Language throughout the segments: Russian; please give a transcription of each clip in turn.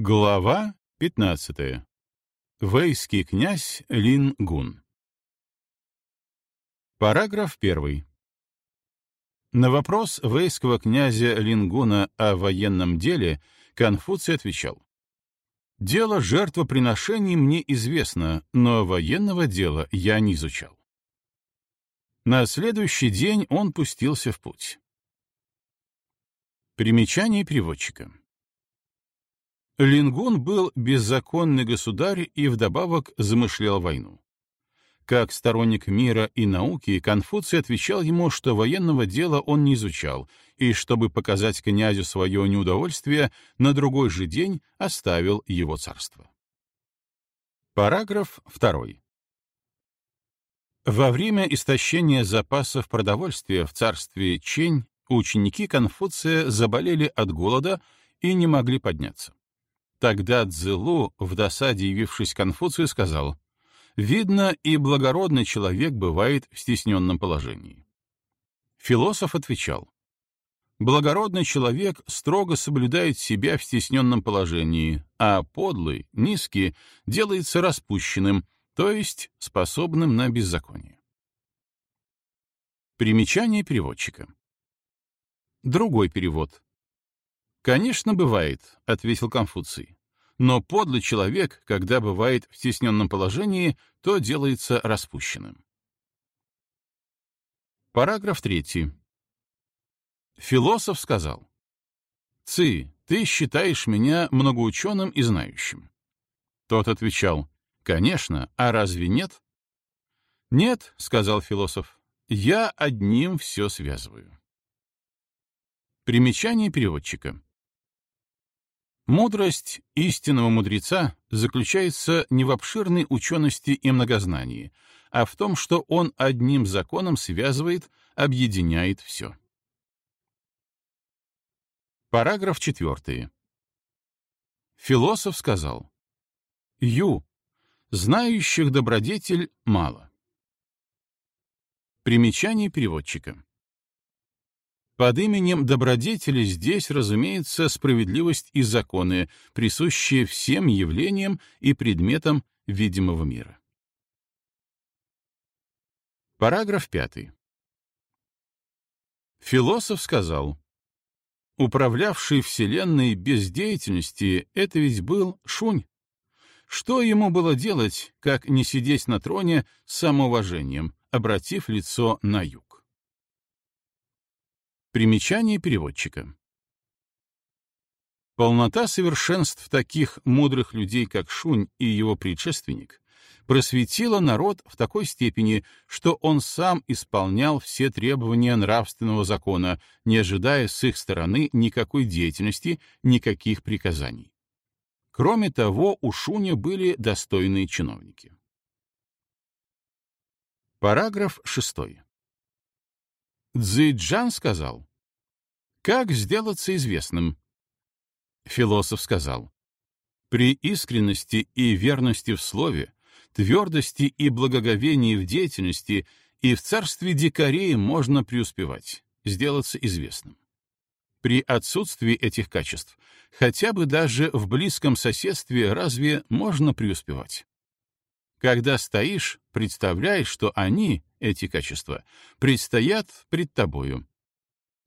Глава 15. Вейский князь Лин Гун. Параграф 1. На вопрос вейского князя Лингуна о военном деле Конфуций отвечал. «Дело жертвоприношений мне известно, но военного дела я не изучал». На следующий день он пустился в путь. Примечание переводчика. Лингун был беззаконный государь и вдобавок замышлял войну. Как сторонник мира и науки, Конфуций отвечал ему, что военного дела он не изучал, и, чтобы показать князю свое неудовольствие, на другой же день оставил его царство. Параграф 2. Во время истощения запасов продовольствия в царстве Чень ученики Конфуция заболели от голода и не могли подняться. Тогда Цзэлу, в досаде явившись Конфуцию, сказал, «Видно, и благородный человек бывает в стесненном положении». Философ отвечал, «Благородный человек строго соблюдает себя в стесненном положении, а подлый, низкий, делается распущенным, то есть способным на беззаконие». Примечание переводчика. Другой перевод. «Конечно, бывает», — ответил Конфуций. «Но подлый человек, когда бывает в стесненном положении, то делается распущенным». Параграф 3. Философ сказал. «Ци, ты считаешь меня многоученым и знающим». Тот отвечал. «Конечно, а разве нет?» «Нет», — сказал философ, — «я одним все связываю». Примечание переводчика. Мудрость истинного мудреца заключается не в обширной учености и многознании, а в том, что он одним законом связывает, объединяет все. Параграф 4. Философ сказал, «Ю, знающих добродетель мало». Примечание переводчика. Под именем добродетели здесь, разумеется, справедливость и законы, присущие всем явлениям и предметам видимого мира. Параграф 5. Философ сказал, «Управлявший Вселенной без деятельности — это ведь был Шунь. Что ему было делать, как не сидеть на троне с самоуважением, обратив лицо на юг? Примечание переводчика. Полнота совершенств таких мудрых людей, как Шунь и его предшественник, просветила народ в такой степени, что он сам исполнял все требования нравственного закона, не ожидая с их стороны никакой деятельности, никаких приказаний. Кроме того, у Шуня были достойные чиновники. Параграф 6. Цзэйджан сказал, «Как сделаться известным?» Философ сказал, «При искренности и верности в слове, твердости и благоговении в деятельности и в царстве дикарей можно преуспевать, сделаться известным. При отсутствии этих качеств, хотя бы даже в близком соседстве, разве можно преуспевать? Когда стоишь, представляешь, что они, эти качества, предстоят пред тобою.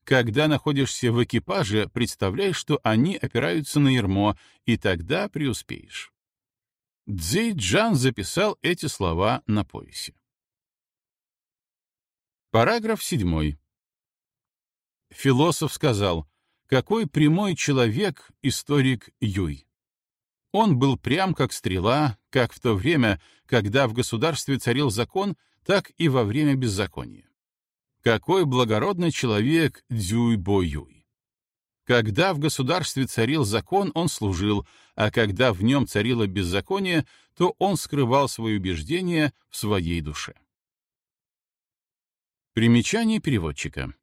Когда находишься в экипаже, представляешь, что они опираются на ермо, и тогда преуспеешь. Цзэй Джан записал эти слова на поясе. Параграф 7. Философ сказал, какой прямой человек историк Юй. Он был прям как стрела, как в то время, когда в государстве царил закон, так и во время беззакония. Какой благородный человек Дзюй-Бо-Юй! Когда в государстве царил закон, он служил, а когда в нем царило беззаконие, то он скрывал свои убеждения в своей душе. Примечание переводчика.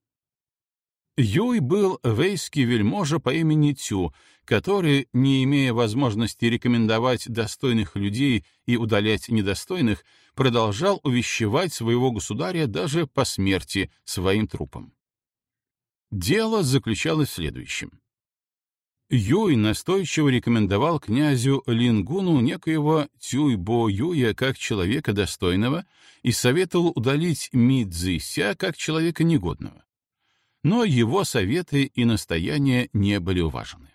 Юй был вейский вельможа по имени Цю, который, не имея возможности рекомендовать достойных людей и удалять недостойных, продолжал увещевать своего государя даже по смерти своим трупом. Дело заключалось в следующем. Юй настойчиво рекомендовал князю Лингуну некоего Тюйбо Юя как человека достойного и советовал удалить Ми Цзися как человека негодного. Но его советы и настояния не были уважены.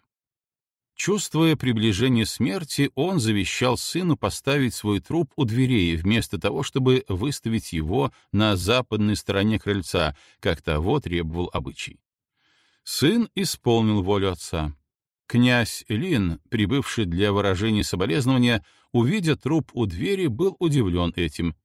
Чувствуя приближение смерти, он завещал сыну поставить свой труп у дверей, вместо того, чтобы выставить его на западной стороне крыльца, как того требовал обычай. Сын исполнил волю отца. Князь Лин, прибывший для выражения соболезнования, увидя труп у двери, был удивлен этим.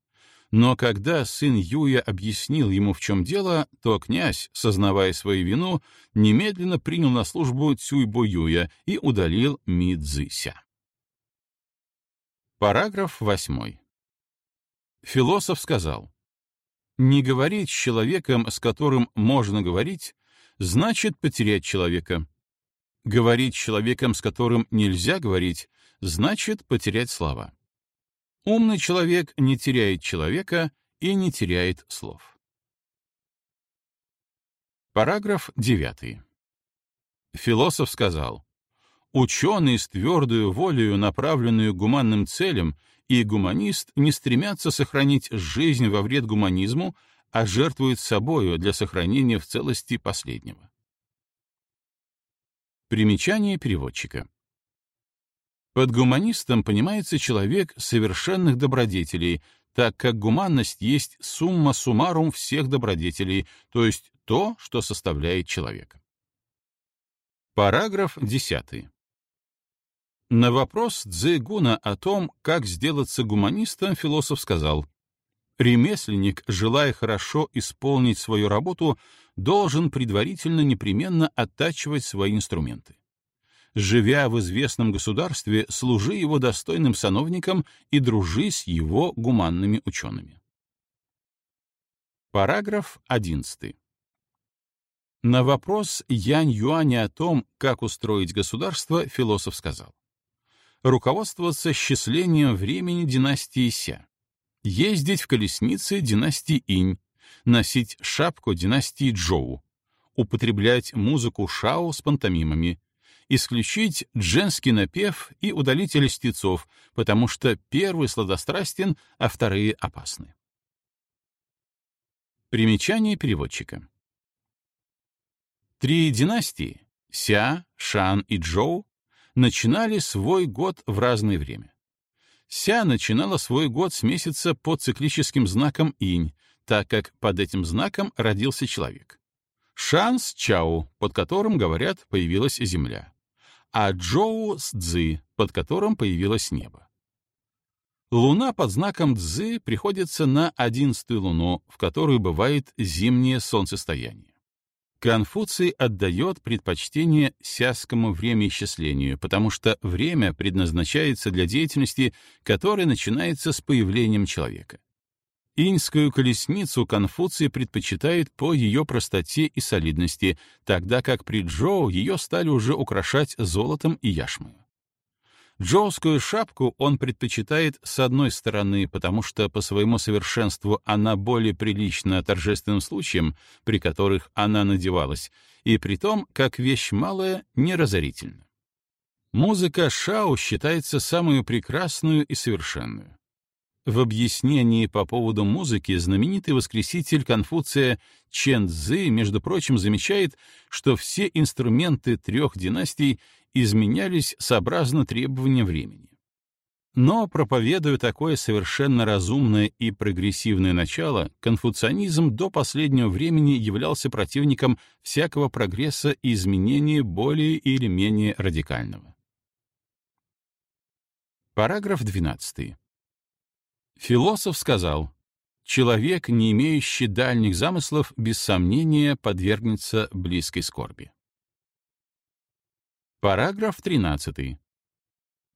Но когда сын Юя объяснил ему, в чем дело, то князь, сознавая свою вину, немедленно принял на службу Цюйбо Юя и удалил Ми Цзыся. Параграф 8. Философ сказал, «Не говорить с человеком, с которым можно говорить, значит потерять человека. Говорить с человеком, с которым нельзя говорить, значит потерять слова. Умный человек не теряет человека и не теряет слов. Параграф 9. Философ сказал, «Ученый с твердую волею, направленную гуманным целям, и гуманист не стремятся сохранить жизнь во вред гуманизму, а жертвуют собою для сохранения в целости последнего. Примечание переводчика. Под гуманистом понимается человек совершенных добродетелей, так как гуманность есть сумма суммарум всех добродетелей, то есть то, что составляет человека. Параграф 10. На вопрос Цзэгуна о том, как сделаться гуманистом, философ сказал, Ремесленник, желая хорошо исполнить свою работу, должен предварительно непременно оттачивать свои инструменты. Живя в известном государстве, служи его достойным сановникам и дружи с его гуманными учеными. Параграф 11. На вопрос Янь Юаня о том, как устроить государство, философ сказал. Руководствоваться счислением времени династии Ся ездить в колеснице династии Инь, носить шапку династии Джоу, употреблять музыку шао с пантомимами, исключить дженский напев и удалить льстецов, потому что первый сладострастен, а вторые опасны. Примечание переводчика. Три династии — Ся, Шан и Джоу — начинали свой год в разное время. Ся начинала свой год с месяца по циклическим знакам инь, так как под этим знаком родился человек. Шан с Чао, под которым, говорят, появилась земля. А Джоу с Цзы, под которым появилось небо. Луна под знаком Цзы приходится на одиннадцатую луну, в которую бывает зимнее солнцестояние. Конфуций отдает предпочтение сяскому времяисчислению, потому что время предназначается для деятельности, которая начинается с появлением человека. Иньскую колесницу Конфуций предпочитает по ее простоте и солидности, тогда как при Джоу ее стали уже украшать золотом и яшмою. Джоускую шапку он предпочитает с одной стороны, потому что по своему совершенству она более прилична торжественным случаям, при которых она надевалась, и при том, как вещь малая, неразорительна. Музыка шао считается самую прекрасную и совершенную. В объяснении по поводу музыки знаменитый воскреситель Конфуция Чен Цзы, между прочим, замечает, что все инструменты трех династий изменялись сообразно требованиям времени. Но, проповедуя такое совершенно разумное и прогрессивное начало, конфуцианизм до последнего времени являлся противником всякого прогресса и изменения более или менее радикального. Параграф 12. Философ сказал, «Человек, не имеющий дальних замыслов, без сомнения подвергнется близкой скорби». Параграф 13.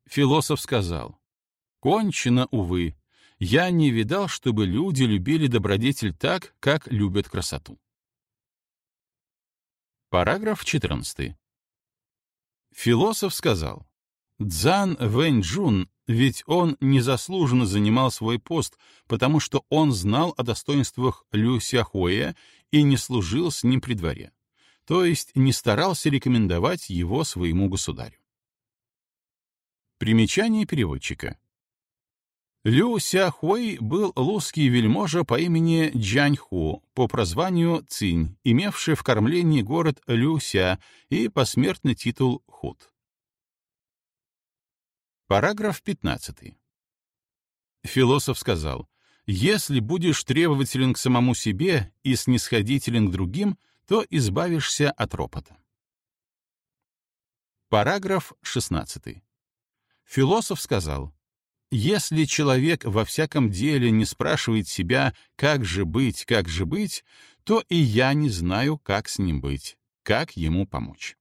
Философ сказал, «Кончено, увы, я не видал, чтобы люди любили добродетель так, как любят красоту». Параграф 14. Философ сказал, «Дзан Вэньчжун, ведь он незаслуженно занимал свой пост, потому что он знал о достоинствах Лю Сяхуэя и не служил с ним при дворе. то есть не старался рекомендовать его своему государю. Примечание переводчика. Лю Сяхуэй был лузский вельможа по имени Джаньху, по прозванию Цинь, имевший в кормлении город Люся и посмертный титул Худ. Параграф 15. Философ сказал, «Если будешь требователен к самому себе и снисходителен к другим, то избавишься от ропота». Параграф 16. Философ сказал, если человек во всяком деле не спрашивает себя, как же быть, как же быть, то и я не знаю, как с ним быть, как ему помочь.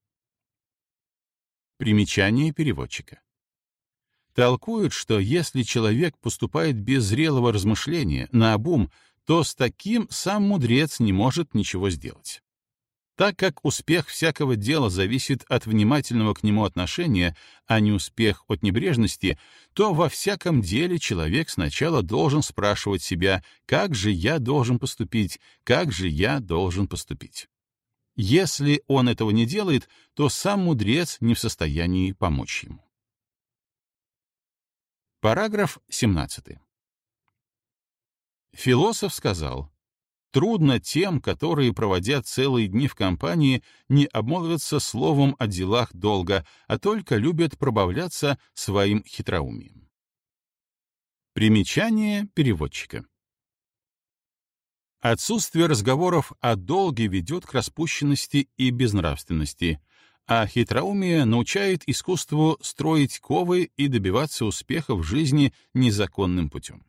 Примечание переводчика. Толкуют, что если человек поступает без зрелого размышления, наобум, то с таким сам мудрец не может ничего сделать. Так как успех всякого дела зависит от внимательного к нему отношения, а не успех от небрежности, то во всяком деле человек сначала должен спрашивать себя, как же я должен поступить, как же я должен поступить. Если он этого не делает, то сам мудрец не в состоянии помочь ему. Параграф 17. Философ сказал, Трудно тем, которые, проводя целые дни в компании, не обмолвятся словом о делах долго, а только любят пробавляться своим хитроумием. Примечание переводчика. Отсутствие разговоров о долге ведет к распущенности и безнравственности, а хитроумие научает искусству строить ковы и добиваться успеха в жизни незаконным путем.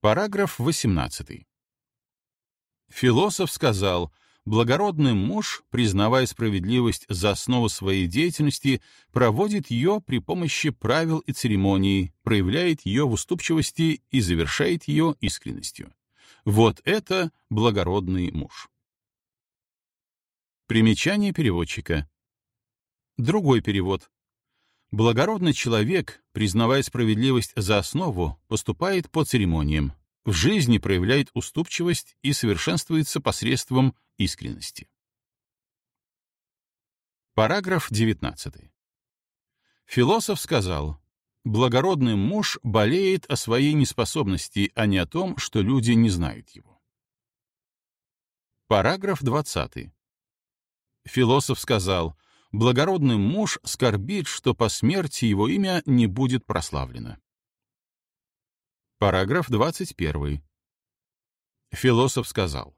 Параграф 18. Философ сказал, благородный муж, признавая справедливость за основу своей деятельности, проводит ее при помощи правил и церемоний, проявляет ее в уступчивости и завершает ее искренностью. Вот это благородный муж. Примечание переводчика. Другой перевод. Благородный человек, признавая справедливость за основу, поступает по церемониям, в жизни проявляет уступчивость и совершенствуется посредством искренности. Параграф 19. Философ сказал, «Благородный муж болеет о своей неспособности, а не о том, что люди не знают его». Параграф 20. Философ сказал, благородный муж скорбит, что по смерти его имя не будет прославлено. Параграф 21. Философ сказал,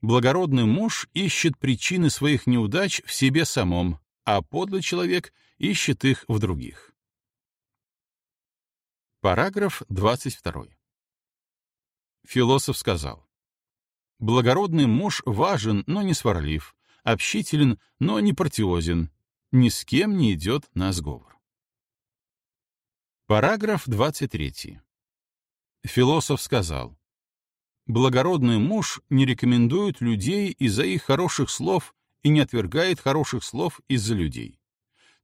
благородный муж ищет причины своих неудач в себе самом, а подлый человек ищет их в других. Параграф 22. Философ сказал, благородный муж важен, но не сварлив, общителен, но не партиозен, ни с кем не идет на сговор. Параграф 23. Философ сказал, «Благородный муж не рекомендует людей из-за их хороших слов и не отвергает хороших слов из-за людей,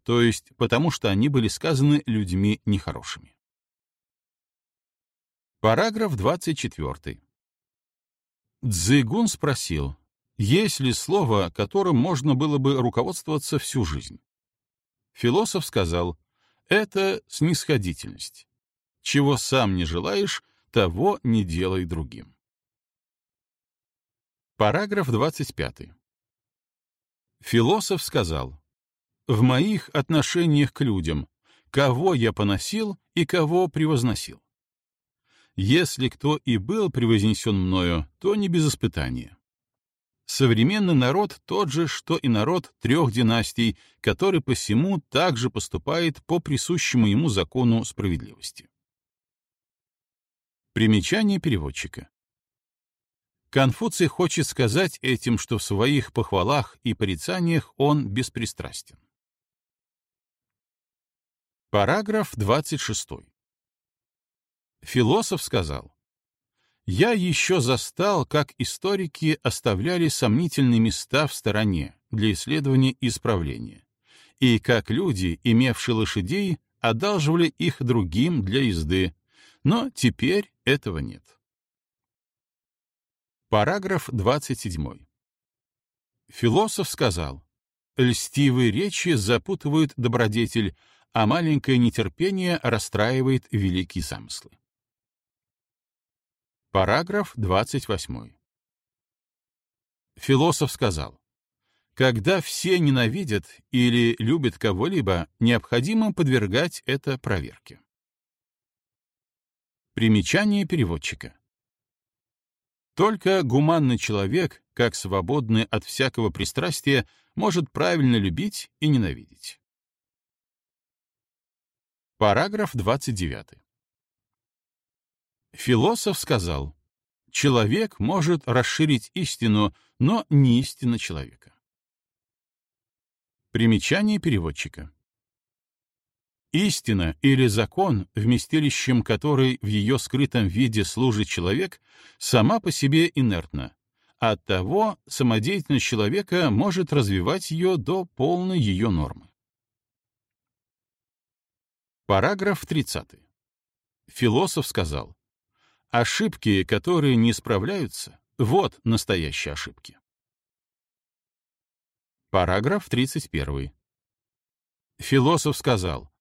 то есть потому что они были сказаны людьми нехорошими». Параграф 24. Цзыгун спросил, есть ли слово, которым можно было бы руководствоваться всю жизнь? Философ сказал, это снисходительность. Чего сам не желаешь, того не делай другим. Параграф 25. Философ сказал, «В моих отношениях к людям, кого я поносил и кого превозносил? Если кто и был превознесен мною, то не без испытания. Современный народ тот же, что и народ трех династий, который посему также поступает по присущему ему закону справедливости. Примечание переводчика. Конфуций хочет сказать этим, что в своих похвалах и порицаниях он беспристрастен. Параграф 26. Философ сказал, «Я еще застал, как историки оставляли сомнительные места в стороне для исследования и исправления, и как люди, имевшие лошадей, одалживали их другим для езды, но теперь этого нет. Параграф 27. Философ сказал, «Льстивые речи запутывают добродетель, а маленькое нетерпение расстраивает великие замыслы». Параграф 28. Философ сказал, когда все ненавидят или любят кого-либо, необходимо подвергать это проверке. Примечание переводчика. Только гуманный человек, как свободный от всякого пристрастия, может правильно любить и ненавидеть. Параграф 29. Философ сказал, человек может расширить истину, но не истина человека. Примечание переводчика. Истина или закон, вместилищем которой в ее скрытом виде служит человек, сама по себе инертна. Оттого самодеятельность человека может развивать ее до полной ее нормы. Параграф 30. Философ сказал, ошибки, которые не справляются, вот настоящие ошибки. Параграф 31. Философ сказал,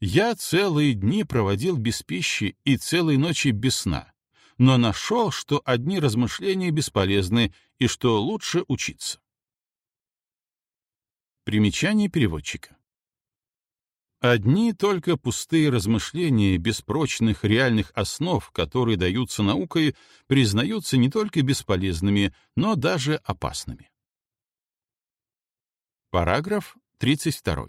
«Я целые дни проводил без пищи и целые ночи без сна, но нашел, что одни размышления бесполезны и что лучше учиться». Примечание переводчика. Одни только пустые размышления без прочных реальных основ, которые даются наукой, признаются не только бесполезными, но даже опасными. Параграф 32.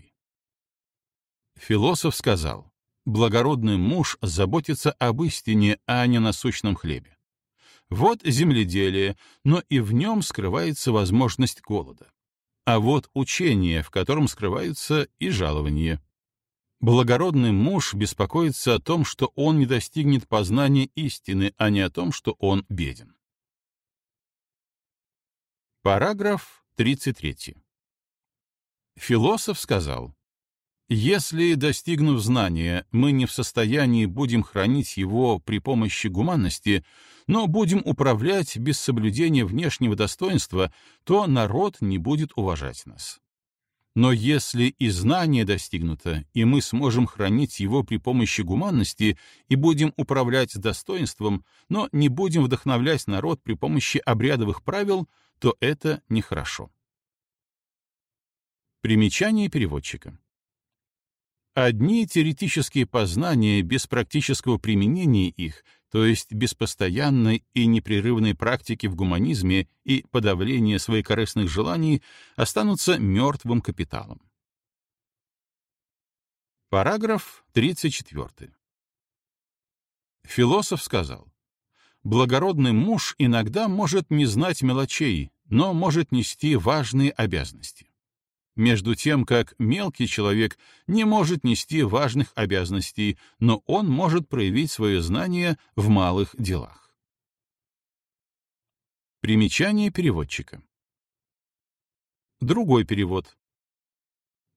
Философ сказал, благородный муж заботится об истине, а не насущном хлебе. Вот земледелие, но и в нем скрывается возможность голода. А вот учение, в котором скрываются и жалования. Благородный муж беспокоится о том, что он не достигнет познания истины, а не о том, что он беден. Параграф 33. Философ сказал, «Если, достигнув знания, мы не в состоянии будем хранить его при помощи гуманности, но будем управлять без соблюдения внешнего достоинства, то народ не будет уважать нас. Но если и знание достигнуто, и мы сможем хранить его при помощи гуманности и будем управлять достоинством, но не будем вдохновлять народ при помощи обрядовых правил, то это нехорошо. Примечание переводчика. Одни теоретические познания без практического применения их, то есть без постоянной и непрерывной практики в гуманизме и подавления своих корыстных желаний, останутся мертвым капиталом. Параграф 34. Философ сказал, «Благородный муж иногда может не знать мелочей, но может нести важные обязанности между тем как мелкий человек не может нести важных обязанностей, но он может проявить свое знание в малых делах. Примечание переводчика. Другой перевод.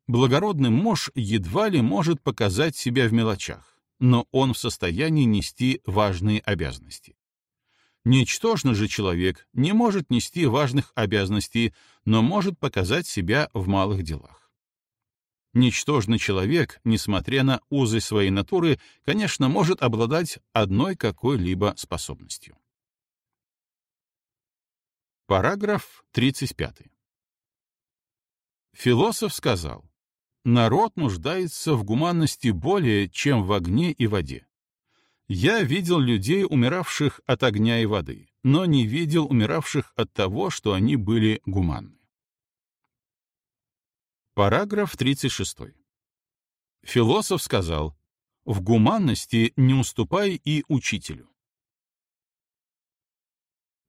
Благородный муж едва ли может показать себя в мелочах, но он в состоянии нести важные обязанности. Ничтожный же человек не может нести важных обязанностей, но может показать себя в малых делах. Ничтожный человек, несмотря на узы своей натуры, конечно, может обладать одной какой-либо способностью. Параграф 35. Философ сказал, «Народ нуждается в гуманности более, чем в огне и воде. Я видел людей, умиравших от огня и воды, но не видел умиравших от того, что они были гуманны. Параграф 36. Философ сказал, «В гуманности не уступай и учителю».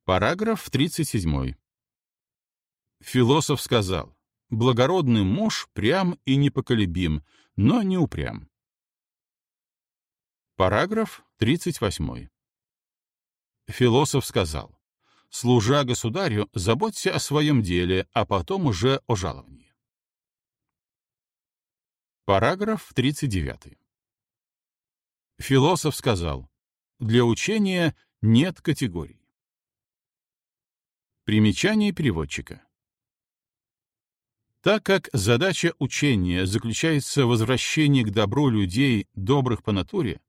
Параграф 37. Философ сказал, «Благородный муж прям и непоколебим, но не упрям. Параграф 38. Философ сказал, «Служа государю, заботься о своем деле, а потом уже о жаловании». Параграф 39. Философ сказал, «Для учения нет категорий». Примечание переводчика. Так как задача учения заключается в возвращении к добру людей, добрых по натуре,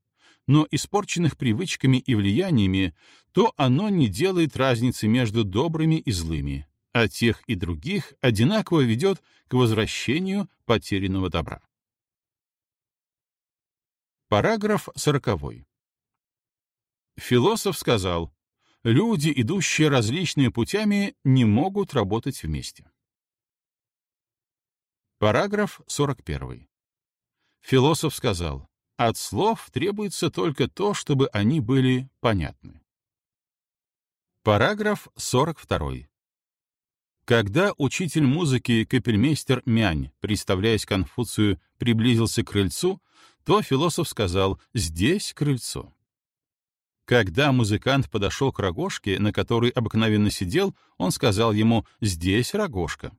но испорченных привычками и влияниями, то оно не делает разницы между добрыми и злыми, а тех и других одинаково ведет к возвращению потерянного добра. Параграф сороковой. Философ сказал, люди, идущие различными путями, не могут работать вместе. Параграф 41. Философ сказал, от слов требуется только то, чтобы они были понятны. Параграф 42. Когда учитель музыки капельмейстер Мянь, представляясь Конфуцию, приблизился к крыльцу, то философ сказал «здесь крыльцо». Когда музыкант подошел к рогожке, на которой обыкновенно сидел, он сказал ему «здесь рогожка».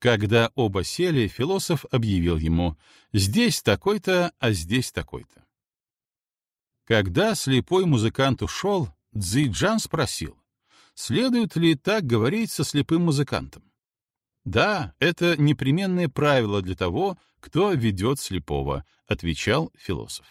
Когда оба сели, философ объявил ему «здесь такой-то, а здесь такой-то». Когда слепой музыкант ушел, Цзиджан спросил, следует ли так говорить со слепым музыкантом? «Да, это непременное правило для того, кто ведет слепого», — отвечал философ.